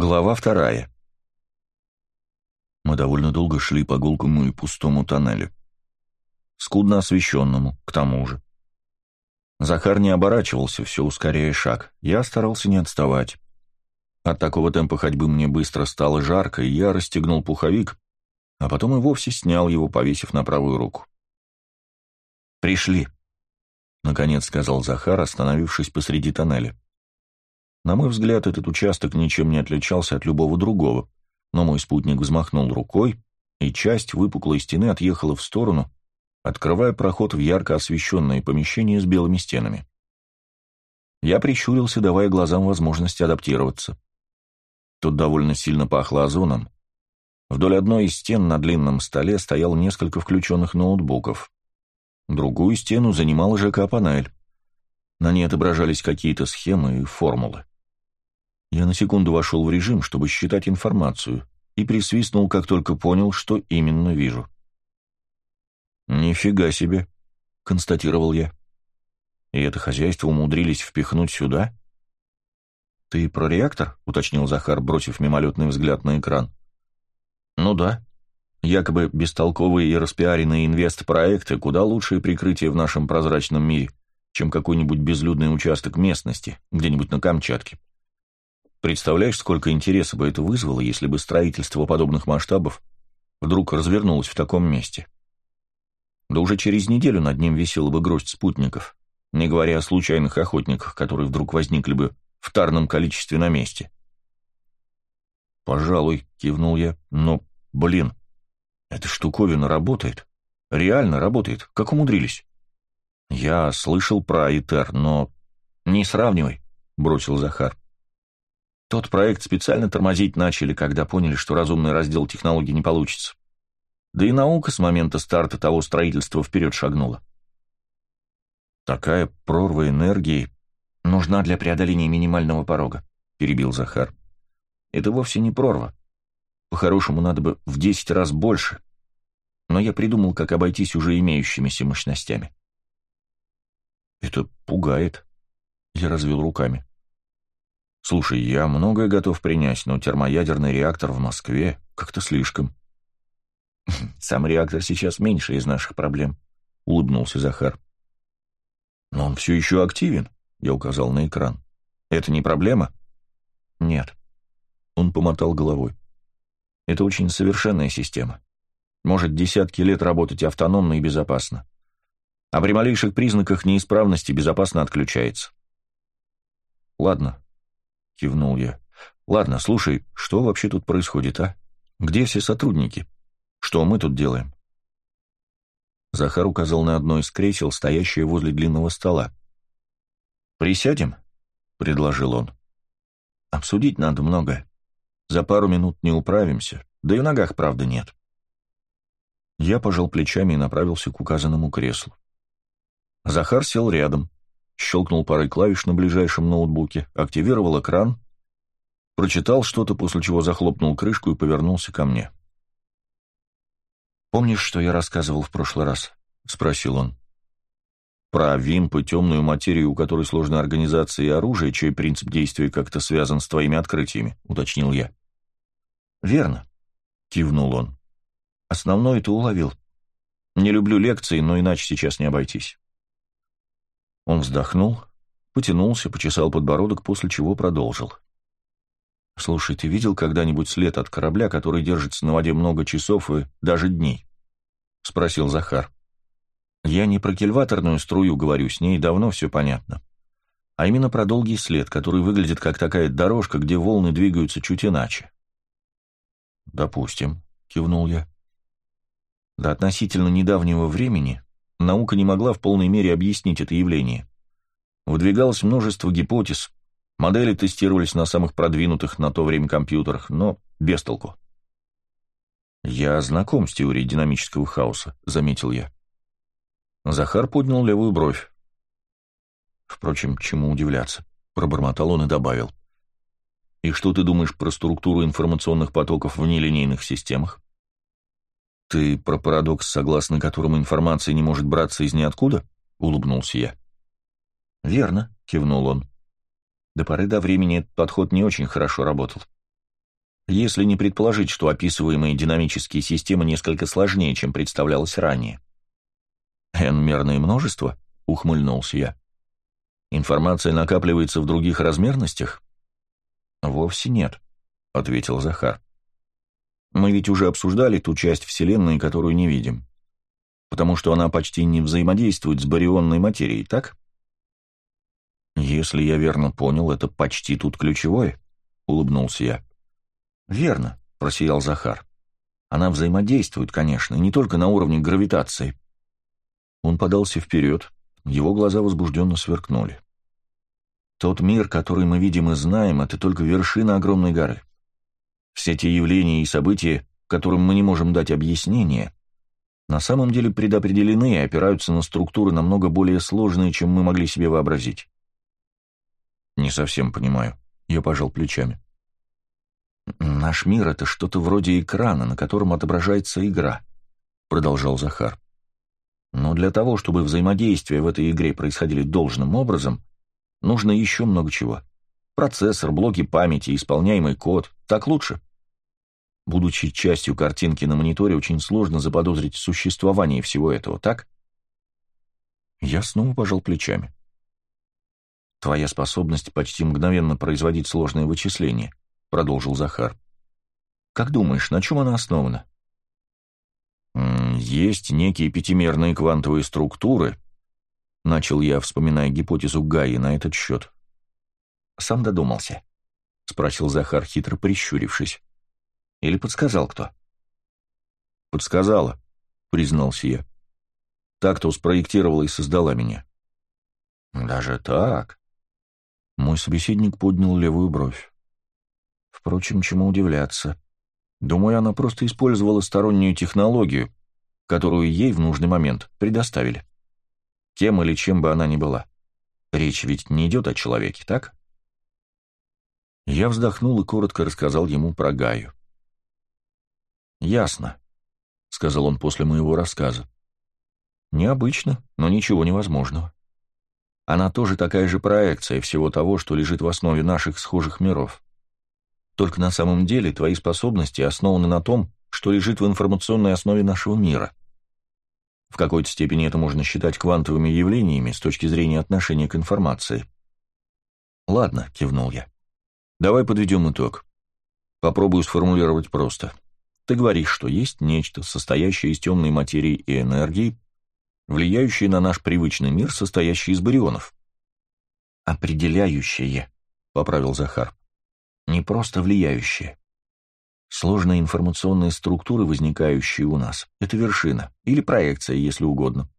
Глава вторая. Мы довольно долго шли по гулкому и пустому тоннелю. Скудно освещенному, к тому же. Захар не оборачивался, все ускоряя шаг. Я старался не отставать. От такого темпа ходьбы мне быстро стало жарко, и я расстегнул пуховик, а потом и вовсе снял его, повесив на правую руку. «Пришли», — наконец сказал Захар, остановившись посреди тоннеля. На мой взгляд, этот участок ничем не отличался от любого другого, но мой спутник взмахнул рукой, и часть выпуклой стены отъехала в сторону, открывая проход в ярко освещенное помещение с белыми стенами. Я прищурился, давая глазам возможность адаптироваться. Тут довольно сильно пахло озоном. Вдоль одной из стен на длинном столе стоял несколько включенных ноутбуков. Другую стену занимала ЖК-панель. На ней отображались какие-то схемы и формулы. Я на секунду вошел в режим, чтобы считать информацию, и присвистнул, как только понял, что именно вижу. «Нифига себе», — констатировал я. «И это хозяйство умудрились впихнуть сюда?» «Ты про реактор?» — уточнил Захар, бросив мимолетный взгляд на экран. «Ну да. Якобы бестолковые и распиаренные инвест-проекты куда лучшее прикрытие в нашем прозрачном мире, чем какой-нибудь безлюдный участок местности, где-нибудь на Камчатке. Представляешь, сколько интереса бы это вызвало, если бы строительство подобных масштабов вдруг развернулось в таком месте? Да уже через неделю над ним висела бы гроздь спутников, не говоря о случайных охотниках, которые вдруг возникли бы в тарном количестве на месте. «Пожалуй», — кивнул я, — «но, блин, эта штуковина работает. Реально работает. Как умудрились?» «Я слышал про ИТЕР, но...» «Не сравнивай», — бросил Захар. Тот проект специально тормозить начали, когда поняли, что разумный раздел технологий не получится. Да и наука с момента старта того строительства вперед шагнула. «Такая прорва энергии нужна для преодоления минимального порога», — перебил Захар. «Это вовсе не прорва. По-хорошему, надо бы в десять раз больше. Но я придумал, как обойтись уже имеющимися мощностями». «Это пугает», — я развел руками. Слушай, я многое готов принять, но термоядерный реактор в Москве как-то слишком. Сам реактор сейчас меньше из наших проблем, улыбнулся Захар. Но он все еще активен, я указал на экран. Это не проблема? Нет. Он помотал головой. Это очень совершенная система. Может десятки лет работать автономно и безопасно. А при малейших признаках неисправности безопасно отключается. Ладно, — кивнул я. «Ладно, слушай, что вообще тут происходит, а? Где все сотрудники? Что мы тут делаем?» Захар указал на одно из кресел, стоящее возле длинного стола. «Присядем?» — предложил он. «Обсудить надо многое. За пару минут не управимся, да и в ногах, правда, нет». Я пожал плечами и направился к указанному креслу. Захар сел рядом, щелкнул парой клавиш на ближайшем ноутбуке, активировал экран, прочитал что-то, после чего захлопнул крышку и повернулся ко мне. «Помнишь, что я рассказывал в прошлый раз?» — спросил он. «Про ВИМП и темную материю, у которой сложная организация и оружие, чей принцип действия как-то связан с твоими открытиями», — уточнил я. «Верно», — кивнул он. «Основное ты уловил. Не люблю лекции, но иначе сейчас не обойтись». Он вздохнул, потянулся, почесал подбородок, после чего продолжил. «Слушай, ты видел когда-нибудь след от корабля, который держится на воде много часов и даже дней?» — спросил Захар. «Я не про кильваторную струю говорю, с ней давно все понятно. А именно про долгий след, который выглядит как такая дорожка, где волны двигаются чуть иначе». «Допустим», — кивнул я. До относительно недавнего времени наука не могла в полной мере объяснить это явление. Выдвигалось множество гипотез, модели тестировались на самых продвинутых на то время компьютерах, но без толку. «Я знаком с теорией динамического хаоса», — заметил я. Захар поднял левую бровь. Впрочем, чему удивляться, пробормотал он и добавил. «И что ты думаешь про структуру информационных потоков в нелинейных системах?» «Ты про парадокс, согласно которому информация не может браться из ниоткуда?» — улыбнулся я. «Верно», — кивнул он. До поры до времени этот подход не очень хорошо работал. если не предположить, что описываемые динамические системы несколько сложнее, чем представлялось ранее. «N-мерное множество?» — ухмыльнулся я. «Информация накапливается в других размерностях?» «Вовсе нет», — ответил Захар. «Мы ведь уже обсуждали ту часть Вселенной, которую не видим. Потому что она почти не взаимодействует с барионной материей, так?» «Если я верно понял, это почти тут ключевое», — улыбнулся я. «Верно», — просиял Захар. «Она взаимодействует, конечно, не только на уровне гравитации». Он подался вперед, его глаза возбужденно сверкнули. «Тот мир, который мы видим и знаем, это только вершина огромной горы. Все те явления и события, которым мы не можем дать объяснение, на самом деле предопределены и опираются на структуры намного более сложные, чем мы могли себе вообразить». «Не совсем понимаю», — я пожал плечами. «Наш мир — это что-то вроде экрана, на котором отображается игра», — продолжал Захар. «Но для того, чтобы взаимодействия в этой игре происходили должным образом, нужно еще много чего. Процессор, блоки памяти, исполняемый код. Так лучше?» Будучи частью картинки на мониторе, очень сложно заподозрить существование всего этого, так? Я снова пожал плечами. Твоя способность почти мгновенно производить сложные вычисления —— продолжил Захар. «Как думаешь, на чем она основана?» «Есть некие пятимерные квантовые структуры», — начал я, вспоминая гипотезу Гаи на этот счет. «Сам додумался», — спросил Захар, хитро прищурившись. «Или подсказал кто?» «Подсказала», — признался я. «Та, кто спроектировала и создала меня». «Даже так?» Мой собеседник поднял левую бровь. Впрочем, чему удивляться. Думаю, она просто использовала стороннюю технологию, которую ей в нужный момент предоставили. Кем или чем бы она ни была. Речь ведь не идет о человеке, так? Я вздохнул и коротко рассказал ему про Гаю. «Ясно», — сказал он после моего рассказа. «Необычно, но ничего невозможного. Она тоже такая же проекция всего того, что лежит в основе наших схожих миров. Только на самом деле твои способности основаны на том, что лежит в информационной основе нашего мира. В какой-то степени это можно считать квантовыми явлениями с точки зрения отношения к информации. «Ладно», — кивнул я. «Давай подведем итог. Попробую сформулировать просто. Ты говоришь, что есть нечто, состоящее из темной материи и энергии, влияющее на наш привычный мир, состоящий из барионов». «Определяющее», — поправил Захар не просто влияющие. Сложные информационные структуры, возникающие у нас, это вершина, или проекция, если угодно.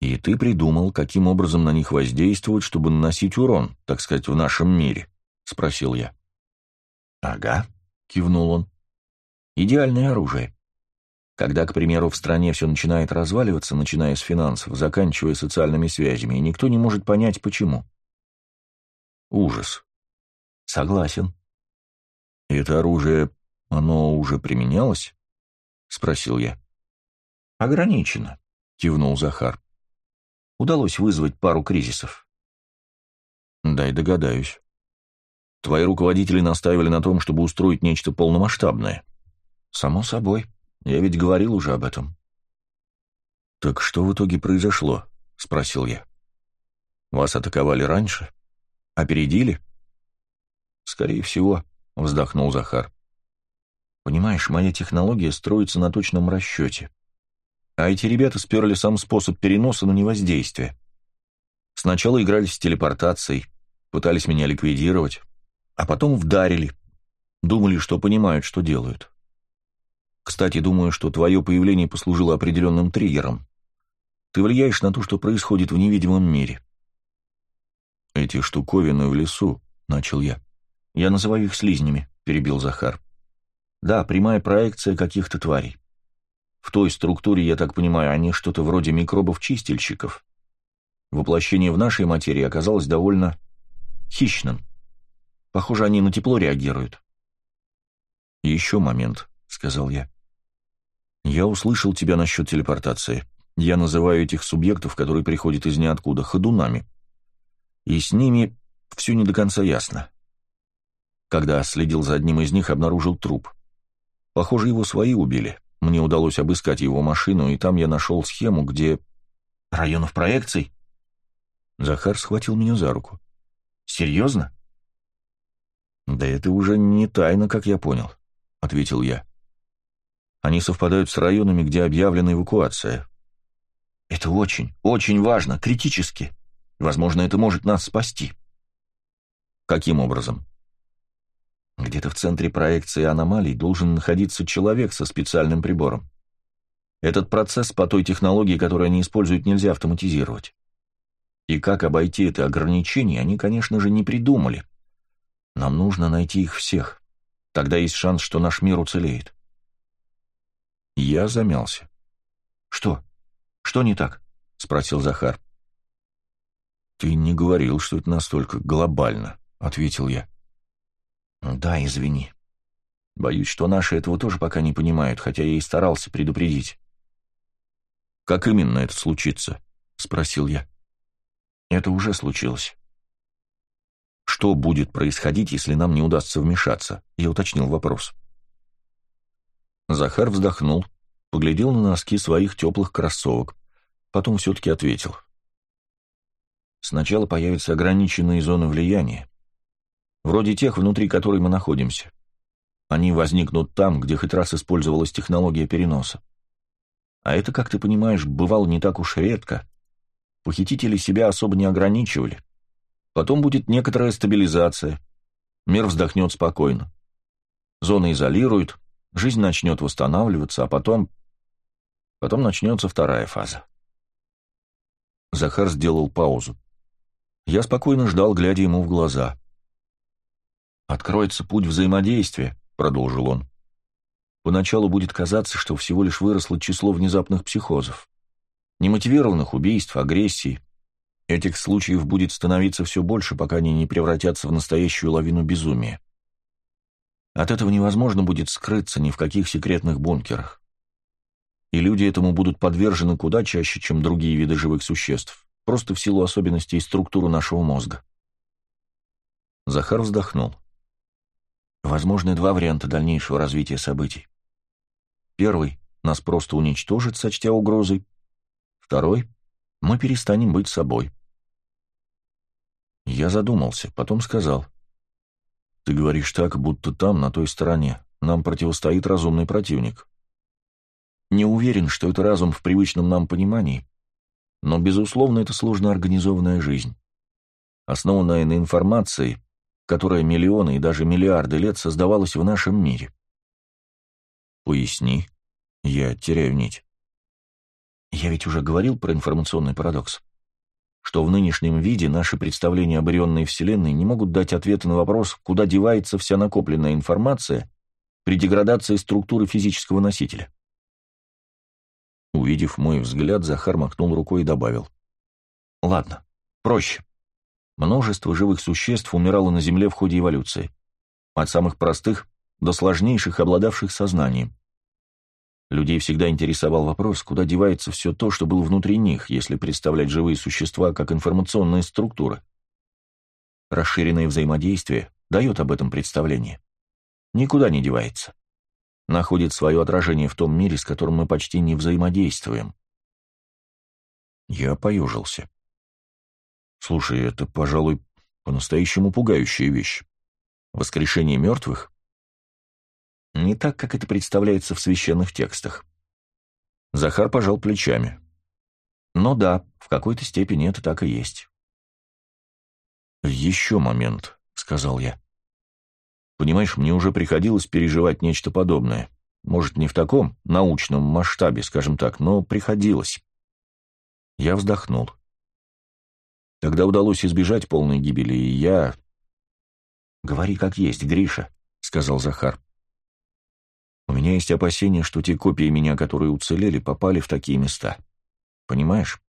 И ты придумал, каким образом на них воздействовать, чтобы наносить урон, так сказать, в нашем мире? — спросил я. «Ага», — кивнул он. «Идеальное оружие. Когда, к примеру, в стране все начинает разваливаться, начиная с финансов, заканчивая социальными связями, и никто не может понять, почему. Ужас. Согласен. Это оружие, оно уже применялось? Спросил я. Ограничено, кивнул Захар. Удалось вызвать пару кризисов. Дай догадаюсь. Твои руководители настаивали на том, чтобы устроить нечто полномасштабное. Само собой. Я ведь говорил уже об этом. Так что в итоге произошло? Спросил я. Вас атаковали раньше? Опередили? «Скорее всего», — вздохнул Захар. «Понимаешь, моя технология строится на точном расчете. А эти ребята сперли сам способ переноса, но не воздействия. Сначала играли с телепортацией, пытались меня ликвидировать, а потом вдарили. Думали, что понимают, что делают. Кстати, думаю, что твое появление послужило определенным триггером. Ты влияешь на то, что происходит в невидимом мире». «Эти штуковины в лесу», — начал я. «Я называю их слизнями», — перебил Захар. «Да, прямая проекция каких-то тварей. В той структуре, я так понимаю, они что-то вроде микробов-чистильщиков. Воплощение в нашей материи оказалось довольно хищным. Похоже, они на тепло реагируют». «Еще момент», — сказал я. «Я услышал тебя насчет телепортации. Я называю этих субъектов, которые приходят из ниоткуда, ходунами. И с ними все не до конца ясно. Когда следил за одним из них, обнаружил труп. Похоже, его свои убили. Мне удалось обыскать его машину, и там я нашел схему, где... Районов проекций? Захар схватил меня за руку. Серьезно? Да это уже не тайна, как я понял, ответил я. Они совпадают с районами, где объявлена эвакуация. Это очень, очень важно, критически. Возможно, это может нас спасти. Каким образом? Где-то в центре проекции аномалий должен находиться человек со специальным прибором. Этот процесс по той технологии, которую они используют, нельзя автоматизировать. И как обойти это ограничение, они, конечно же, не придумали. Нам нужно найти их всех. Тогда есть шанс, что наш мир уцелеет. Я замялся. «Что? Что не так?» — спросил Захар. «Ты не говорил, что это настолько глобально», — ответил я. «Да, извини. Боюсь, что наши этого тоже пока не понимают, хотя я и старался предупредить». «Как именно это случится?» — спросил я. «Это уже случилось». «Что будет происходить, если нам не удастся вмешаться?» — я уточнил вопрос. Захар вздохнул, поглядел на носки своих теплых кроссовок, потом все-таки ответил. «Сначала появятся ограниченные зоны влияния, вроде тех, внутри которой мы находимся. Они возникнут там, где хоть раз использовалась технология переноса. А это, как ты понимаешь, бывало не так уж редко. Похитители себя особо не ограничивали. Потом будет некоторая стабилизация. Мир вздохнет спокойно. Зоны изолируют, жизнь начнет восстанавливаться, а потом... Потом начнется вторая фаза. Захар сделал паузу. Я спокойно ждал, глядя ему в глаза. «Откроется путь взаимодействия», — продолжил он. «Поначалу будет казаться, что всего лишь выросло число внезапных психозов. Немотивированных убийств, агрессий. Этих случаев будет становиться все больше, пока они не превратятся в настоящую лавину безумия. От этого невозможно будет скрыться ни в каких секретных бункерах. И люди этому будут подвержены куда чаще, чем другие виды живых существ, просто в силу особенностей структуры нашего мозга. Захар вздохнул. Возможны два варианта дальнейшего развития событий. Первый — нас просто уничтожит, сочтя угрозой. Второй — мы перестанем быть собой. Я задумался, потом сказал. Ты говоришь так, будто там, на той стороне, нам противостоит разумный противник. Не уверен, что это разум в привычном нам понимании, но, безусловно, это сложно организованная жизнь, основанная на информации, которая миллионы и даже миллиарды лет создавалась в нашем мире. Поясни. Я теряю нить. Я ведь уже говорил про информационный парадокс. Что в нынешнем виде наши представления об орионной Вселенной не могут дать ответа на вопрос, куда девается вся накопленная информация при деградации структуры физического носителя. Увидев мой взгляд, Захар махнул рукой и добавил. «Ладно, проще. Множество живых существ умирало на Земле в ходе эволюции. От самых простых до сложнейших, обладавших сознанием. Людей всегда интересовал вопрос, куда девается все то, что было внутри них, если представлять живые существа как информационные структуры. Расширенное взаимодействие дает об этом представление. Никуда не девается. Находит свое отражение в том мире, с которым мы почти не взаимодействуем. Я поежился. Слушай, это, пожалуй, по-настоящему пугающая вещь. Воскрешение мертвых? Не так, как это представляется в священных текстах. Захар пожал плечами. Но да, в какой-то степени это так и есть. «Еще момент», — сказал я. «Понимаешь, мне уже приходилось переживать нечто подобное. Может, не в таком научном масштабе, скажем так, но приходилось». Я вздохнул. Тогда удалось избежать полной гибели, и я... «Говори как есть, Гриша», — сказал Захар. «У меня есть опасения, что те копии меня, которые уцелели, попали в такие места. Понимаешь?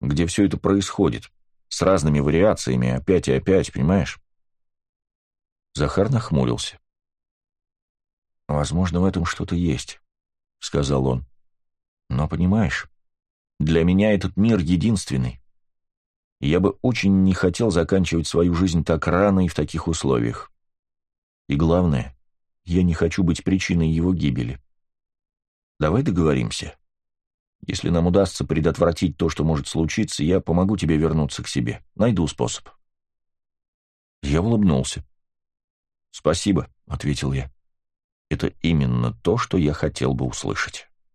Где все это происходит. С разными вариациями, опять и опять, понимаешь?» Захар нахмурился. «Возможно, в этом что-то есть», — сказал он. «Но, понимаешь, для меня этот мир единственный я бы очень не хотел заканчивать свою жизнь так рано и в таких условиях. И главное, я не хочу быть причиной его гибели. Давай договоримся. Если нам удастся предотвратить то, что может случиться, я помогу тебе вернуться к себе. Найду способ. Я улыбнулся. «Спасибо», — ответил я. «Это именно то, что я хотел бы услышать».